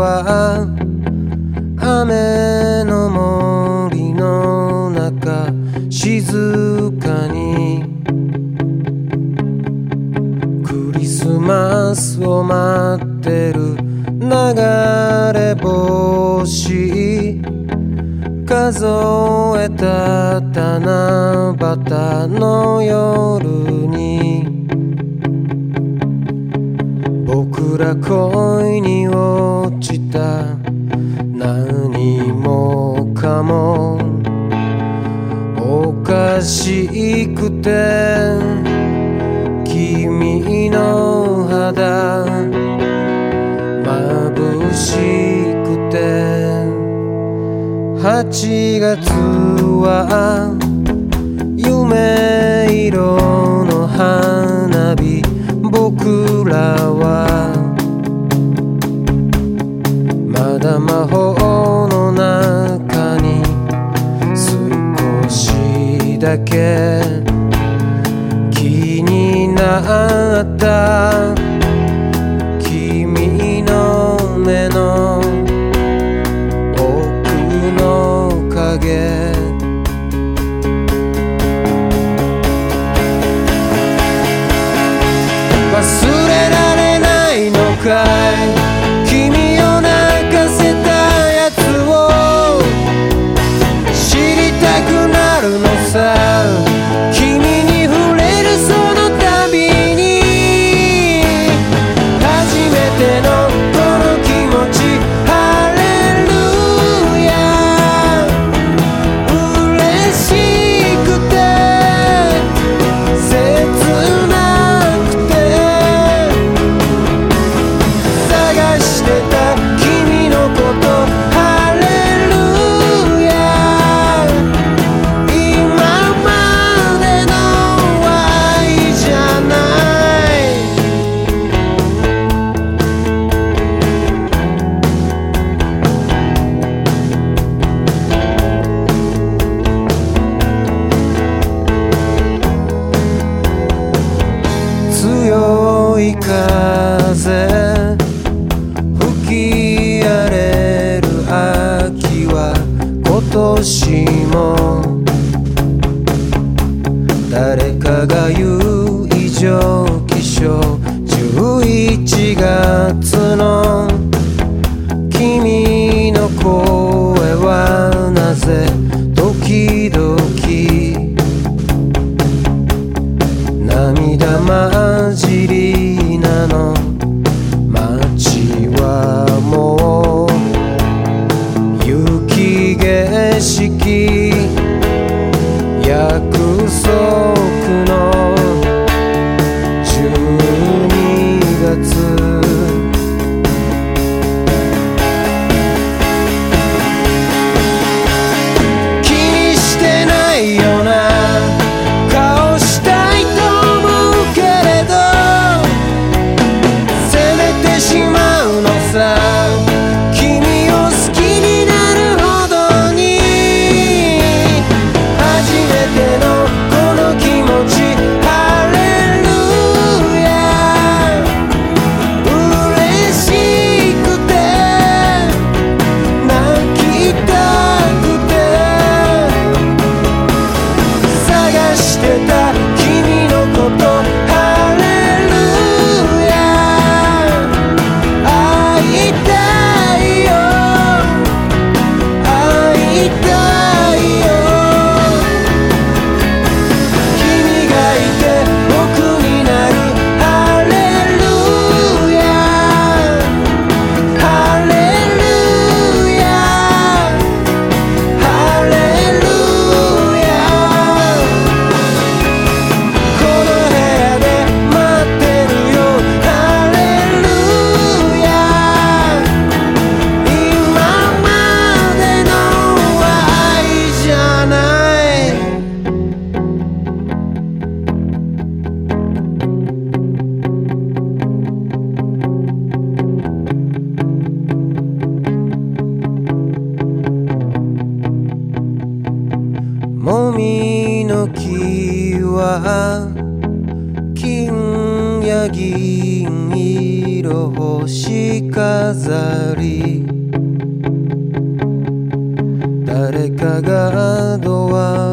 は雨の森の中静かにクリスマスを待ってる。流れ星数えた七夕の夜に。僕ら恋に落4月は夢色の花火僕らはまだ魔法の中に少しだけ気になった。風吹き荒れる秋は今年も。誰かが言う異常気象。11月の se は金や銀色星飾り誰かがドア